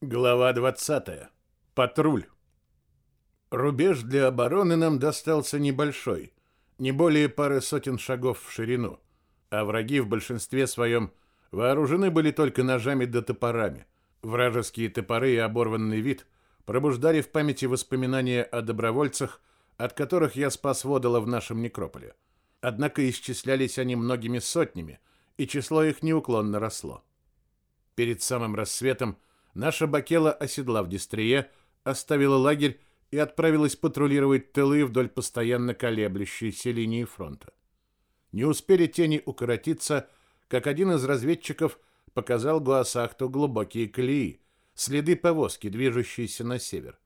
Глава 20. Патруль. Рубеж для обороны нам достался небольшой, не более пары сотен шагов в ширину, а враги в большинстве своем вооружены были только ножами да топорами. Вражеские топоры и оборванный вид пробуждали в памяти воспоминания о добровольцах, от которых я спас Водола в нашем некрополе. Однако исчислялись они многими сотнями, и число их неуклонно росло. Перед самым рассветом наша Бакела, оседлав Дистрие, оставила лагерь и отправилась патрулировать тылы вдоль постоянно колеблющейся линии фронта. Не успели тени укоротиться, как один из разведчиков показал Гуасахту глубокие колеи, следы повозки, движущейся на север.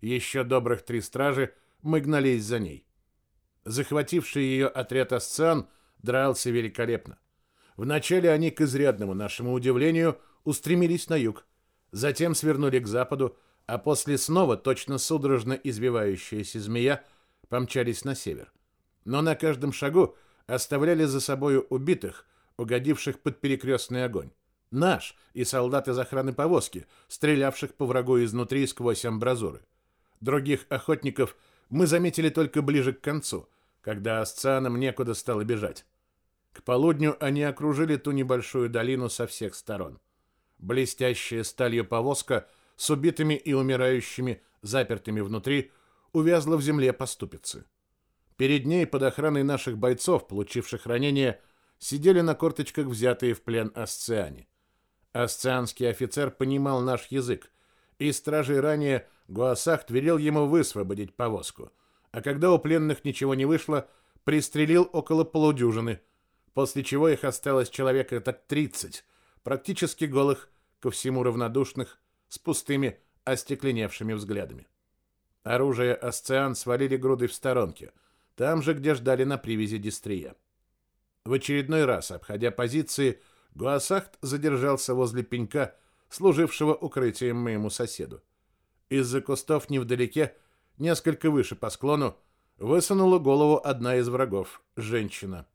Еще добрых три стражи мы гнались за ней. Захвативший ее отряд Асциан дрался великолепно. Вначале они, к изрядному нашему удивлению, устремились на юг, затем свернули к западу, а после снова точно судорожно избивающаяся змея помчались на север. Но на каждом шагу оставляли за собою убитых, угодивших под перекрестный огонь. Наш и солдат из охраны повозки, стрелявших по врагу изнутри сквозь амбразуры. Других охотников мы заметили только ближе к концу, когда асцианам некуда стало бежать. К полудню они окружили ту небольшую долину со всех сторон. Блестящая сталью повозка с убитыми и умирающими, запертыми внутри, увязла в земле по ступице. Перед ней, под охраной наших бойцов, получивших ранения, сидели на корточках взятые в плен асциане. Асцианский офицер понимал наш язык, и стражей ранее Гуасахт велел ему высвободить повозку, а когда у пленных ничего не вышло, пристрелил около полудюжины, после чего их осталось человека так тридцать, практически голых, ко всему равнодушных, с пустыми, остекленевшими взглядами. Оружие Асциан свалили грудой в сторонке, там же, где ждали на привязи Дистрия. В очередной раз, обходя позиции, Гуасахт задержался возле пенька, служившего укрытием моему соседу. Из-за кустов невдалеке, несколько выше по склону, высунула голову одна из врагов, женщина.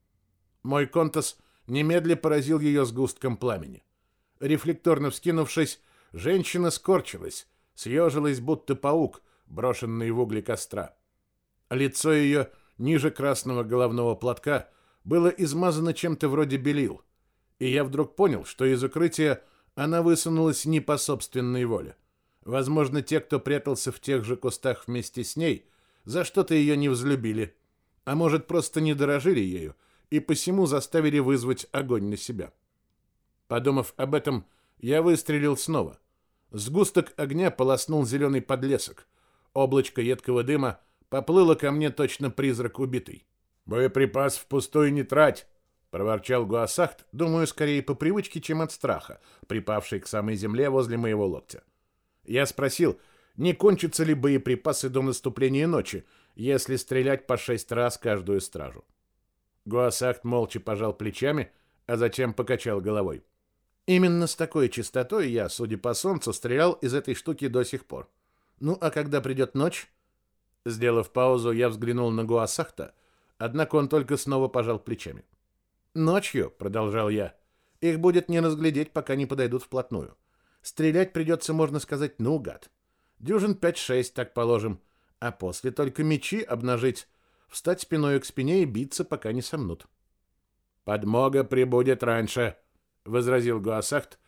Мой контас немедля поразил ее сгустком пламени. Рефлекторно вскинувшись, женщина скорчилась, съежилась, будто паук, брошенный в угли костра. Лицо ее, ниже красного головного платка, было измазано чем-то вроде белил, и я вдруг понял, что из укрытия она высунулась не по собственной воле. Возможно, те, кто прятался в тех же кустах вместе с ней, за что-то ее не взлюбили, а может, просто не дорожили ею, и посему заставили вызвать огонь на себя. Подумав об этом, я выстрелил снова. Сгусток огня полоснул зеленый подлесок. Облачко едкого дыма поплыло ко мне точно призрак убитый. «Боеприпас впустую не трать!» — проворчал Гуасахт, думаю, скорее по привычке, чем от страха, припавший к самой земле возле моего локтя. Я спросил, не кончатся ли боеприпасы до наступления ночи, если стрелять по шесть раз каждую стражу. Гуасахт молча пожал плечами, а затем покачал головой. Именно с такой частотой я, судя по солнцу, стрелял из этой штуки до сих пор. Ну, а когда придет ночь? Сделав паузу, я взглянул на Гуасахта, однако он только снова пожал плечами. Ночью, продолжал я, их будет не разглядеть, пока не подойдут вплотную. Стрелять придется, можно сказать, наугад. Дюжин пять-шесть, так положим, а после только мечи обнажить встать спиной к спине и биться, пока не сомнут. «Подмога прибудет раньше», — возразил Гуасахт,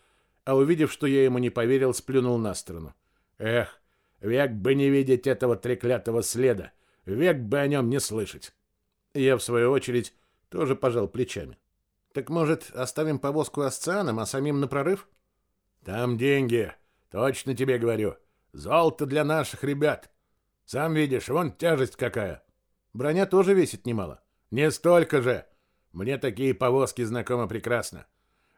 а увидев, что я ему не поверил, сплюнул на сторону. «Эх, век бы не видеть этого треклятого следа, век бы о нем не слышать». Я, в свою очередь, тоже пожал плечами. «Так, может, оставим повозку асцианам, а самим на прорыв?» «Там деньги, точно тебе говорю. Золото для наших ребят. Сам видишь, вон тяжесть какая». Броня тоже весит немало. Не столько же. Мне такие повозки знакомы прекрасно.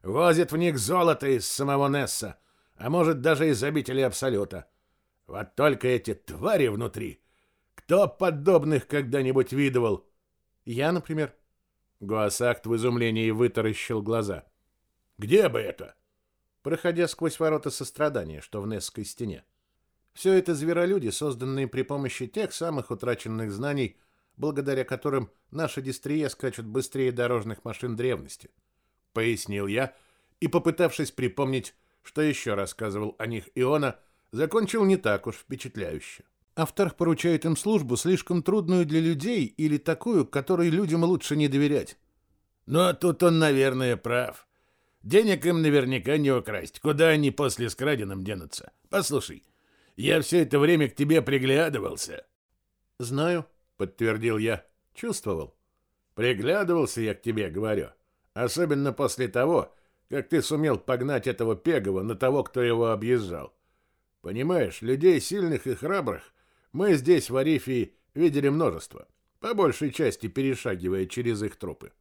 Возят в них золото из самого Несса, а может даже из обители Абсолюта. Вот только эти твари внутри. Кто подобных когда-нибудь видывал? Я, например. Гуасакт в изумлении вытаращил глаза. Где бы это? Проходя сквозь ворота сострадания, что в Несской стене. Все это зверолюди, созданные при помощи тех самых утраченных знаний, благодаря которым наши дистрия скачут быстрее дорожных машин древности, пояснил я и попытавшись припомнить, что еще рассказывал о них Иона, закончил не так уж впечатляюще. Автор поручает им службу слишком трудную для людей или такую, которой людям лучше не доверять. Но тут он, наверное, прав. Денег им наверняка не украсть. Куда они после с краденым денутся? Послушай, я все это время к тебе приглядывался. Знаю, подтвердил я. Чувствовал. Приглядывался я к тебе, говорю. Особенно после того, как ты сумел погнать этого Пегова на того, кто его объезжал. Понимаешь, людей сильных и храбрых мы здесь, в Арифии, видели множество, по большей части перешагивая через их трупы.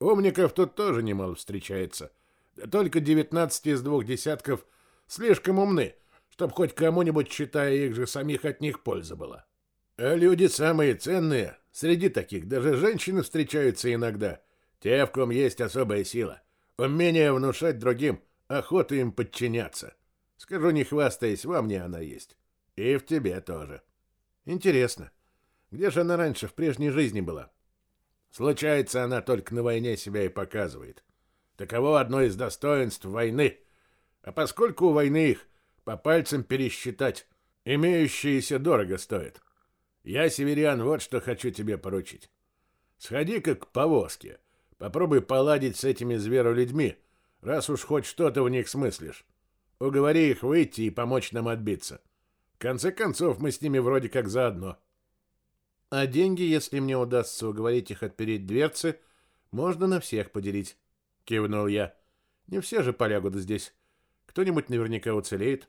Умников тут тоже немало встречается. Только 19 из двух десятков слишком умны, чтобы хоть кому-нибудь, считая их же самих, от них польза была. А люди самые ценные, среди таких даже женщины встречаются иногда. Те, в ком есть особая сила, умение внушать другим, охота им подчиняться. Скажу, не хвастаясь, во мне она есть. И в тебе тоже. Интересно, где же она раньше в прежней жизни была? Случается, она только на войне себя и показывает. Таково одно из достоинств войны. А поскольку у войны их по пальцам пересчитать, имеющиеся дорого стоит. Я, северян, вот что хочу тебе поручить. Сходи-ка к повозке. Попробуй поладить с этими зверолюдьми, раз уж хоть что-то в них смыслишь. Уговори их выйти и помочь нам отбиться. В конце концов, мы с ними вроде как заодно. А деньги, если мне удастся уговорить их отпереть дверцы, можно на всех поделить. Кивнул я. Не все же полягут здесь. Кто-нибудь наверняка уцелеет.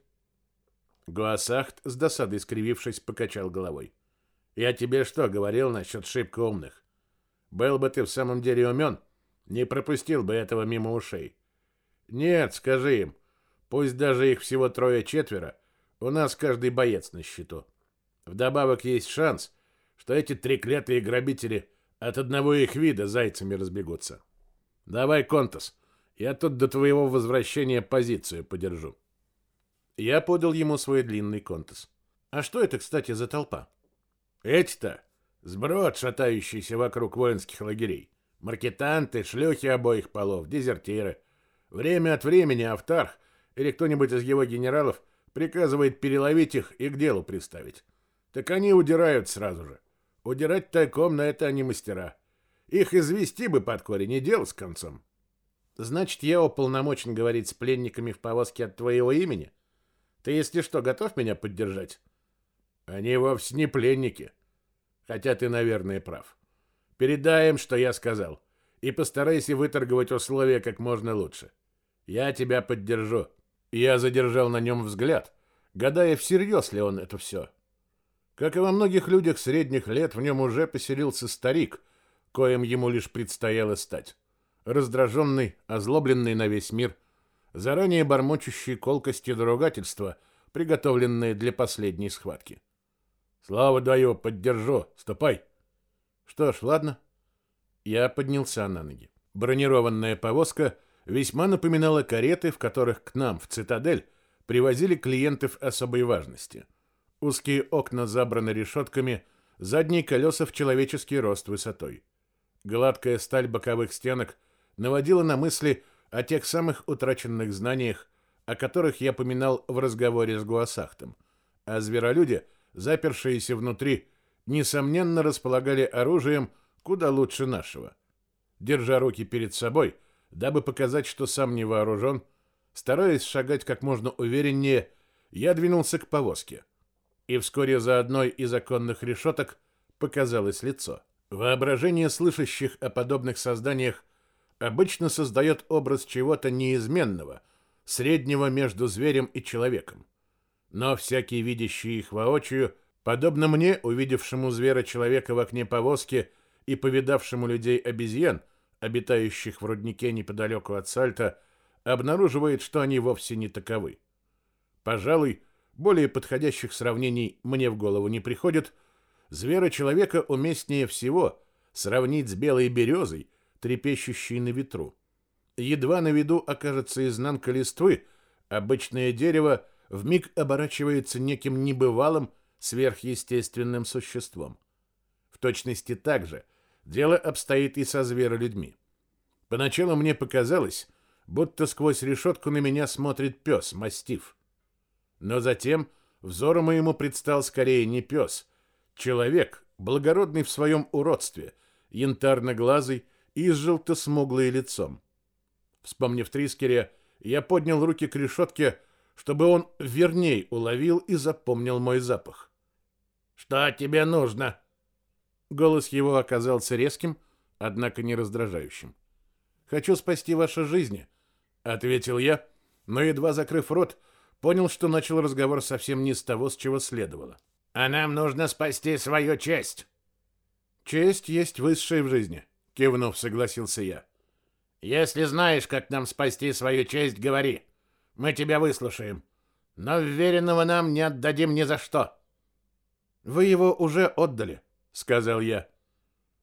Гуасахт, с досадой скривившись, покачал головой. Я тебе что говорил насчет шибко умных? Был бы ты в самом деле умен, не пропустил бы этого мимо ушей. Нет, скажи им, пусть даже их всего трое-четверо, у нас каждый боец на счету. Вдобавок есть шанс, что эти треклятые грабители от одного их вида зайцами разбегутся. Давай, Контас, я тут до твоего возвращения позицию подержу. Я подал ему свой длинный контас. А что это, кстати, за толпа? Эти-то сброд, шатающийся вокруг воинских лагерей. Маркетанты, шлюхи обоих полов, дезертиры. Время от времени Автарх или кто-нибудь из его генералов приказывает переловить их и к делу приставить. Так они удирают сразу же. Удирать тайком на это они мастера. Их извести бы под корень и дело с концом. Значит, я уполномочен говорить с пленниками в повозке от твоего имени? Ты, если что, готов меня поддержать? Они вовсе не пленники. Хотя ты, наверное, прав. Передай им, что я сказал, и постарайся выторговать условия как можно лучше. Я тебя поддержу. Я задержал на нем взгляд, гадая, всерьез ли он это все. Как и во многих людях средних лет, в нем уже поселился старик, коим ему лишь предстояло стать. Раздраженный, озлобленный на весь мир, заранее бормочущий колкости и ругательства, приготовленные для последней схватки. Слава даю, поддержу. Ступай. Что ж, ладно. Я поднялся на ноги. Бронированная повозка весьма напоминала кареты, в которых к нам, в цитадель, привозили клиентов особой важности. Узкие окна забраны решетками, задние колеса в человеческий рост высотой. Гладкая сталь боковых стенок наводила на мысли о тех самых утраченных знаниях, о которых я поминал в разговоре с Гуасахтом, а зверолюде — запершиеся внутри, несомненно располагали оружием куда лучше нашего. Держа руки перед собой, дабы показать, что сам не вооружен, стараясь шагать как можно увереннее, я двинулся к повозке. И вскоре за одной из законных решеток показалось лицо. Воображение слышащих о подобных созданиях обычно создает образ чего-то неизменного, среднего между зверем и человеком. Но всякий, видящий их воочию, подобно мне, увидевшему звера-человека в окне повозки и повидавшему людей-обезьян, обитающих в руднике неподалеку от Сальта, обнаруживает, что они вовсе не таковы. Пожалуй, более подходящих сравнений мне в голову не приходит. Звера-человека уместнее всего сравнить с белой березой, трепещущей на ветру. Едва на виду окажется изнанка листвы, обычное дерево вмиг оборачивается неким небывалым сверхъестественным существом. В точности так же дело обстоит и со зверолюдьми. Поначалу мне показалось, будто сквозь решетку на меня смотрит пес, мастиф. Но затем взору моему предстал скорее не пес, человек, благородный в своем уродстве, янтарно-глазый и с желто-смуглой лицом. Вспомнив Трискере, я поднял руки к решетке, чтобы он верней уловил и запомнил мой запах. «Что тебе нужно?» Голос его оказался резким, однако не раздражающим. «Хочу спасти ваши жизни», — ответил я, но, едва закрыв рот, понял, что начал разговор совсем не с того, с чего следовало. «А нам нужно спасти свою честь». «Честь есть высшая в жизни», — кивнув, согласился я. «Если знаешь, как нам спасти свою честь, говори. Мы тебя выслушаем. Но вверенного нам не отдадим ни за что». «Вы его уже отдали», — сказал я.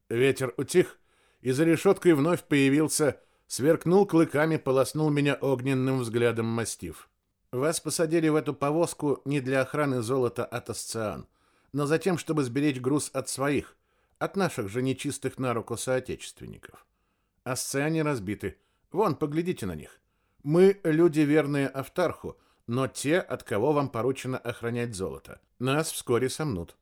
Ветер утих, и за решеткой вновь появился, сверкнул клыками, полоснул меня огненным взглядом мастив. «Вас посадили в эту повозку не для охраны золота от Асциан, но за тем, чтобы сберечь груз от своих, от наших же нечистых на руку соотечественников. Асциане разбиты. Вон, поглядите на них. Мы люди верные Автарху, но те, от кого вам поручено охранять золото. Нас вскоре сомнут.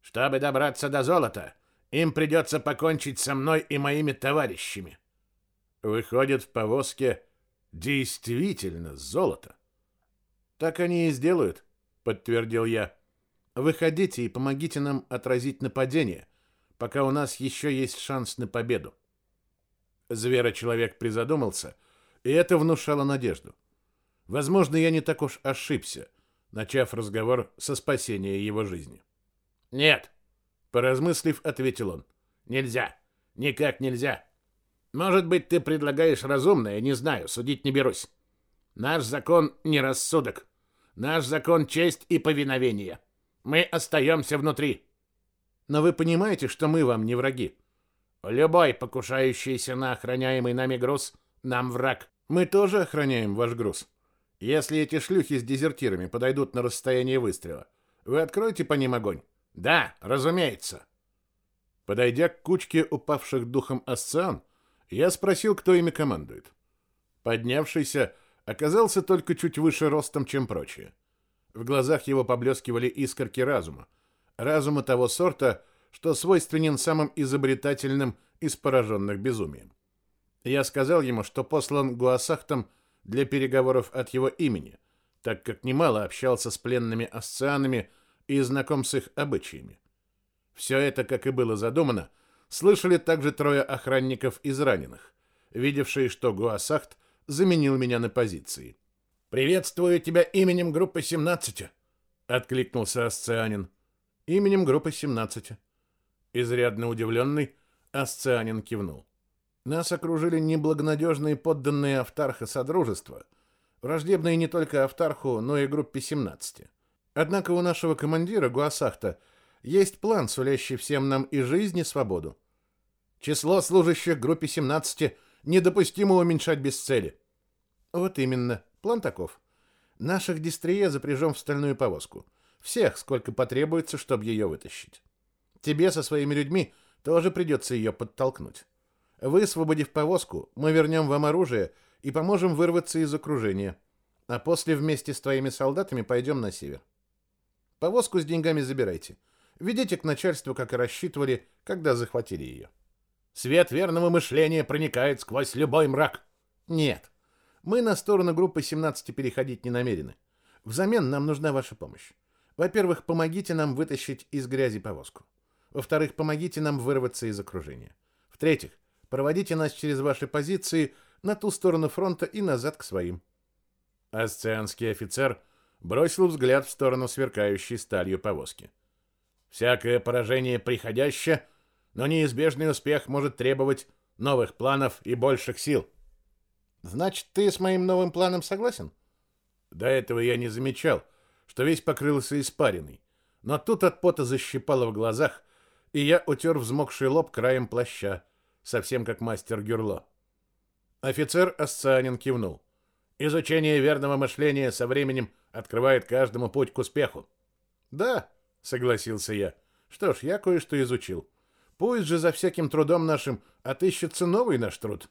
Чтобы добраться до золота, им придется покончить со мной и моими товарищами. Выходит, в повозке действительно золото. Так они и сделают, подтвердил я. Выходите и помогите нам отразить нападение, пока у нас еще есть шанс на победу. Зверочеловек призадумался, и это внушало надежду. Возможно, я не так уж ошибся, начав разговор со спасения его жизни. «Нет», — поразмыслив, ответил он. «Нельзя. Никак нельзя. Может быть, ты предлагаешь разумное, не знаю, судить не берусь. Наш закон — не рассудок. Наш закон — честь и повиновение. Мы остаемся внутри». «Но вы понимаете, что мы вам не враги?» Любой покушающийся на охраняемый нами груз нам враг. Мы тоже охраняем ваш груз. Если эти шлюхи с дезертирами подойдут на расстояние выстрела, вы откроете по ним огонь? Да, разумеется. Подойдя к кучке упавших духом асциан, я спросил, кто ими командует. Поднявшийся оказался только чуть выше ростом, чем прочие. В глазах его поблескивали искорки разума. Разума того сорта, что свойственен самым изобретательным из пораженных безумием. Я сказал ему, что послан Гуасахтом для переговоров от его имени, так как немало общался с пленными асцианами и знаком с их обычаями. Все это, как и было задумано, слышали также трое охранников из раненых, видевшие, что Гуасахт заменил меня на позиции. «Приветствую тебя именем группы 17», — откликнулся асцианин. «Именем группы 17». Изрядно удивленный, Асцианин кивнул. Нас окружили неблагонадежные подданные Автарха Содружества, враждебные не только Автарху, но и группе 17. Однако у нашего командира Гуасахта есть план, сулящий всем нам и жизнь, и свободу. Число служащих группе 17 недопустимо уменьшать без цели. Вот именно, план таков. Наших дистрие запряжем в стальную повозку. Всех, сколько потребуется, чтобы ее вытащить. Тебе со своими людьми тоже придется ее подтолкнуть. Высвободив повозку, мы вернем вам оружие и поможем вырваться из окружения. А после вместе с твоими солдатами пойдем на север. Повозку с деньгами забирайте. Ведите к начальству, как и рассчитывали, когда захватили ее. Свет верного мышления проникает сквозь любой мрак. Нет. Мы на сторону группы 17 переходить не намерены. Взамен нам нужна ваша помощь. Во-первых, помогите нам вытащить из грязи повозку. Во-вторых, помогите нам вырваться из окружения. В-третьих, проводите нас через ваши позиции на ту сторону фронта и назад к своим. Асцианский офицер бросил взгляд в сторону сверкающей сталью повозки. Всякое поражение приходящее, но неизбежный успех может требовать новых планов и больших сил. Значит, ты с моим новым планом согласен? До этого я не замечал, что весь покрылся испариной, но тут от пота защипало в глазах, и я утер взмокший лоб краем плаща, совсем как мастер Гюрло. Офицер Ассанин кивнул. Изучение верного мышления со временем открывает каждому путь к успеху. Да, согласился я. Что ж, я кое-что изучил. Пусть же за всяким трудом нашим отыщется новый наш труд.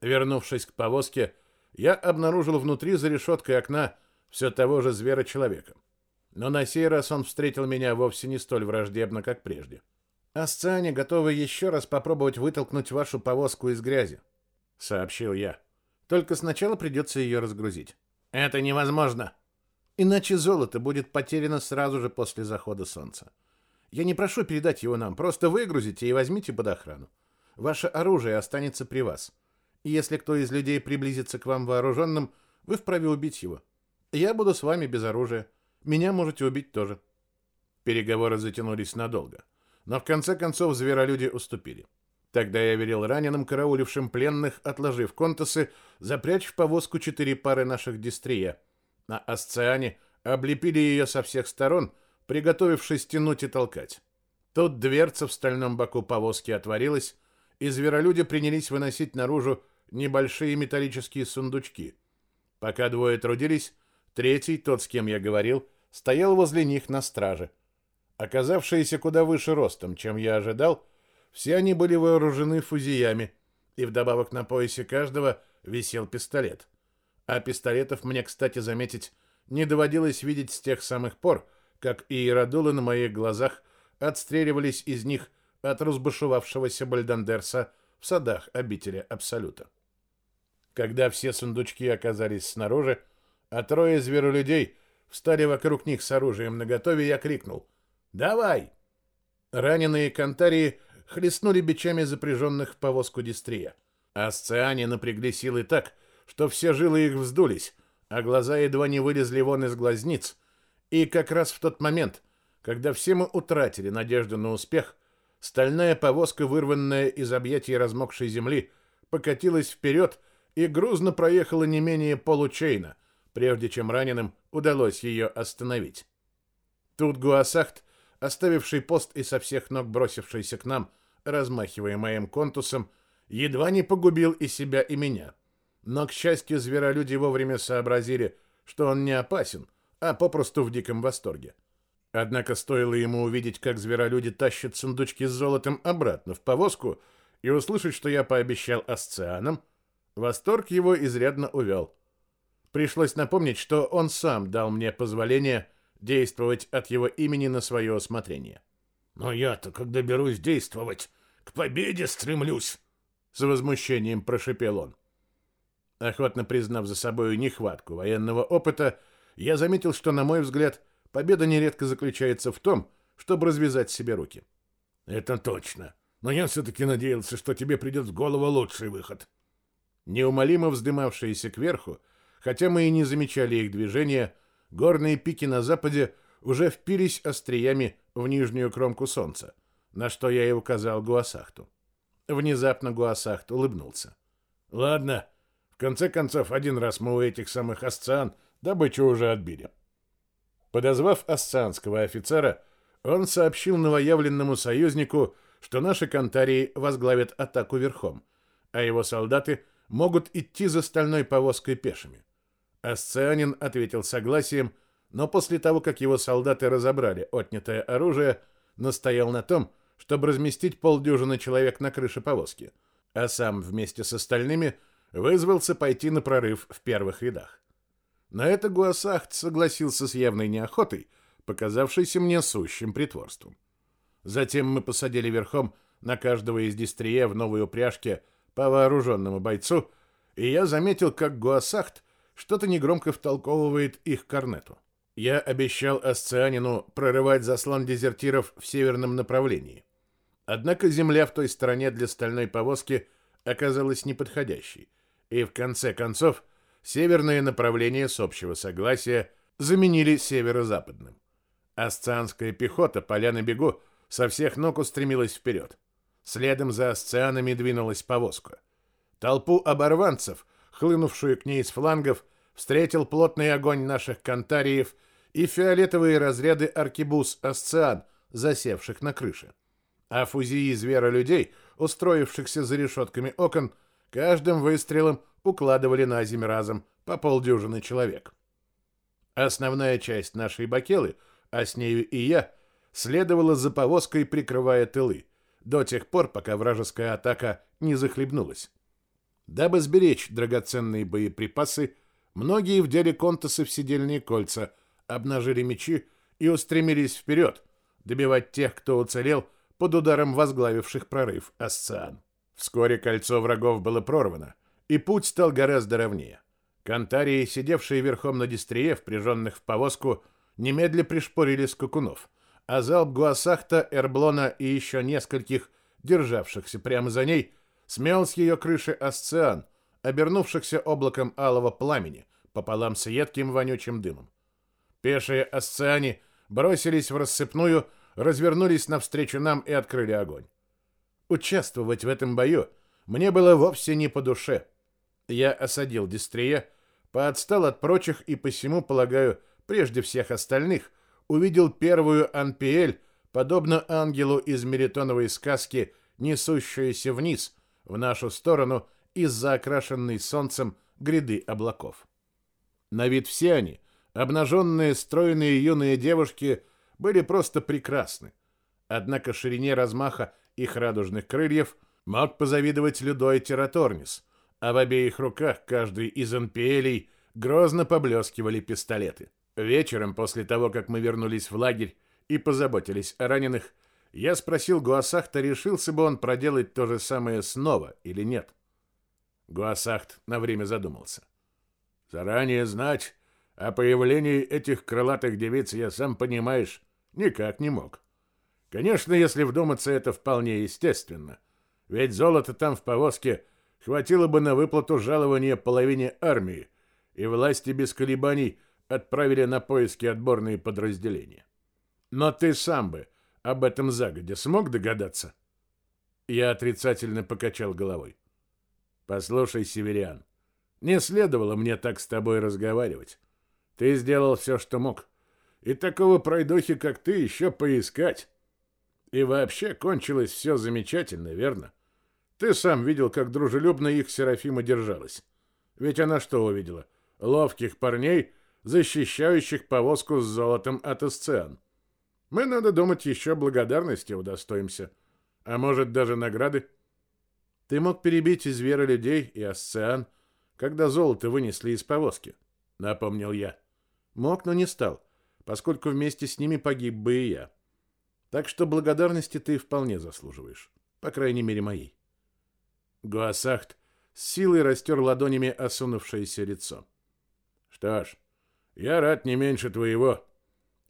Вернувшись к повозке, я обнаружил внутри за решеткой окна все того же звера-человека. Но на сей раз он встретил меня вовсе не столь враждебно, как прежде. «Асциане готовы еще раз попробовать вытолкнуть вашу повозку из грязи», — сообщил я. «Только сначала придется ее разгрузить». «Это невозможно!» «Иначе золото будет потеряно сразу же после захода солнца. Я не прошу передать его нам, просто выгрузите и возьмите под охрану. Ваше оружие останется при вас. И если кто из людей приблизится к вам вооруженным, вы вправе убить его. Я буду с вами без оружия. Меня можете убить тоже». Переговоры затянулись надолго. Но в конце концов зверолюди уступили. Тогда я велел раненым, караулившим пленных, отложив контасы, запрячь в повозку четыре пары наших дистрия. На Асциане облепили ее со всех сторон, приготовившись тянуть и толкать. Тут дверца в стальном боку повозки отворилась, и зверолюди принялись выносить наружу небольшие металлические сундучки. Пока двое трудились, третий, тот, с кем я говорил, стоял возле них на страже. Оказавшиеся куда выше ростом, чем я ожидал, все они были вооружены фузиями, и вдобавок на поясе каждого висел пистолет. А пистолетов мне, кстати, заметить, не доводилось видеть с тех самых пор, как иеродулы на моих глазах отстреливались из них от разбушевавшегося Бальдандерса в садах обители Абсолюта. Когда все сундучки оказались снаружи, а трое зверолюдей встали вокруг них с оружием наготове, я крикнул — Давай!» Раненые кантарии хлестнули бичами запряженных в повозку дистрия. Асциане напрягли силы так, что все жилы их вздулись, а глаза едва не вылезли вон из глазниц. И как раз в тот момент, когда все мы утратили надежду на успех, стальная повозка, вырванная из объятий размокшей земли, покатилась вперед и грузно проехала не менее получейна, прежде чем раненым удалось ее остановить. Тут Гуасахт оставивший пост и со всех ног бросившийся к нам, размахивая моим контусом, едва не погубил и себя, и меня. Но, к счастью, зверолюди вовремя сообразили, что он не опасен, а попросту в диком восторге. Однако стоило ему увидеть, как зверолюди тащат сундучки с золотом обратно в повозку, и услышать, что я пообещал асцианам, восторг его изрядно увел. Пришлось напомнить, что он сам дал мне позволение действовать от его имени на свое усмотрение. «Но я-то, когда берусь действовать, к победе стремлюсь!» С возмущением прошипел он. Охотно признав за собою нехватку военного опыта, я заметил, что, на мой взгляд, победа нередко заключается в том, чтобы развязать себе руки. «Это точно. Но я все-таки надеялся, что тебе придет в голову лучший выход». Неумолимо вздымавшиеся кверху, хотя мы и не замечали их движения, горные пики на западе уже впились остриями в нижнюю кромку солнца, на что я и указал Гуасахту. Внезапно Гуасахт улыбнулся. «Ладно, в конце концов, один раз мы у этих самых асциан добычу уже отбили». Подозвав асцианского офицера, он сообщил новоявленному союзнику, что наши кантарии возглавят атаку верхом, а его солдаты могут идти за стальной повозкой пешими. Асцианин ответил согласием, но после того, как его солдаты разобрали отнятое оружие, настоял на том, чтобы разместить полдюжины человек на крыше повозки, а сам вместе с остальными вызвался пойти на прорыв в первых рядах. На это Гуасахт согласился с явной неохотой, показавшейся мне сущим притворством. Затем мы посадили верхом на каждого из дистрия в новой упряжке по вооруженному бойцу, и я заметил, как Гуасахт что-то негромко втолковывает их корнету. Я обещал Асцианину прорывать заслон дезертиров в северном направлении. Однако земля в той стороне для стальной повозки оказалась неподходящей, и в конце концов северное направление с общего согласия заменили северо-западным. Асцианская пехота, поля на бегу, со всех ног устремилась вперед. Следом за асцианами двинулась повозка. Толпу оборванцев, хлынувшую к ней с флангов, встретил плотный огонь наших кантариев и фиолетовые разряды аркебуз Асциан, засевших на крыше. А фузии зверолюдей, устроившихся за решетками окон, каждым выстрелом укладывали на землю разом по полдюжины человек. Основная часть нашей бакелы, а с нею и я, следовала за повозкой, прикрывая тылы, до тех пор, пока вражеская атака не захлебнулась. Дабы сберечь драгоценные боеприпасы, многие вдели контасы в сидельные кольца, обнажили мечи и устремились вперед, добивать тех, кто уцелел под ударом возглавивших прорыв Асциан. Вскоре кольцо врагов было прорвано, и путь стал гораздо ровнее. Кантарии, сидевшие верхом на дистрие, впряженных в повозку, немедля пришпорили скакунов, а залп Гуасахта, Эрблона и еще нескольких, державшихся прямо за ней, смел с ее крыши Асциан, обернувшихся облаком алого пламени, пополам с едким вонючим дымом. Пешие Асциане бросились в рассыпную, развернулись навстречу нам и открыли огонь. Участвовать в этом бою мне было вовсе не по душе. Я осадил Дистрия, поотстал от прочих и посему, полагаю, прежде всех остальных, увидел первую Анпиэль, подобно ангелу из меритоновой сказки, несущуюся вниз, в нашу сторону из-за окрашенной солнцем гряды облаков. На вид все они, обнаженные, стройные юные девушки, были просто прекрасны. Однако ширине размаха их радужных крыльев мог позавидовать Людой Тераторнис, а в обеих руках каждый из анпиэлей грозно поблескивали пистолеты. Вечером, после того, как мы вернулись в лагерь и позаботились о раненых, я спросил Гуасахта, решился бы он проделать то же самое снова или нет. Гуасахт на время задумался. Заранее знать о появлении этих крылатых девиц я сам, понимаешь, никак не мог. Конечно, если вдуматься, это вполне естественно. Ведь золото там в повозке хватило бы на выплату жалования половине армии, и власти без колебаний отправили на поиски отборные подразделения. Но ты сам бы об этом загодя смог догадаться? Я отрицательно покачал головой. Послушай, Северян, не следовало мне так с тобой разговаривать. Ты сделал все, что мог. И такого пройдохи, как ты, еще поискать. И вообще кончилось все замечательно, верно? Ты сам видел, как дружелюбно их Серафима держалась. Ведь она что увидела? Ловких парней, защищающих повозку с золотом от Эсциан. Мы, надо думать, еще благодарности удостоимся. А может, даже награды. Ты мог перебить из веры людей и Асциан, когда золото вынесли из повозки, напомнил я. Мог, но не стал, поскольку вместе с ними погиб бы и я. Так что благодарности ты вполне заслуживаешь, по крайней мере, моей. Гуасахт с силой растер ладонями осунувшееся лицо. Что ж, я рад не меньше твоего,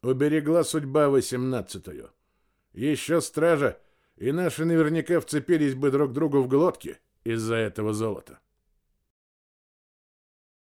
Уберегла судьба восемнадцатую. Еще стража, и наши наверняка вцепились бы друг другу в глотки из-за этого золота.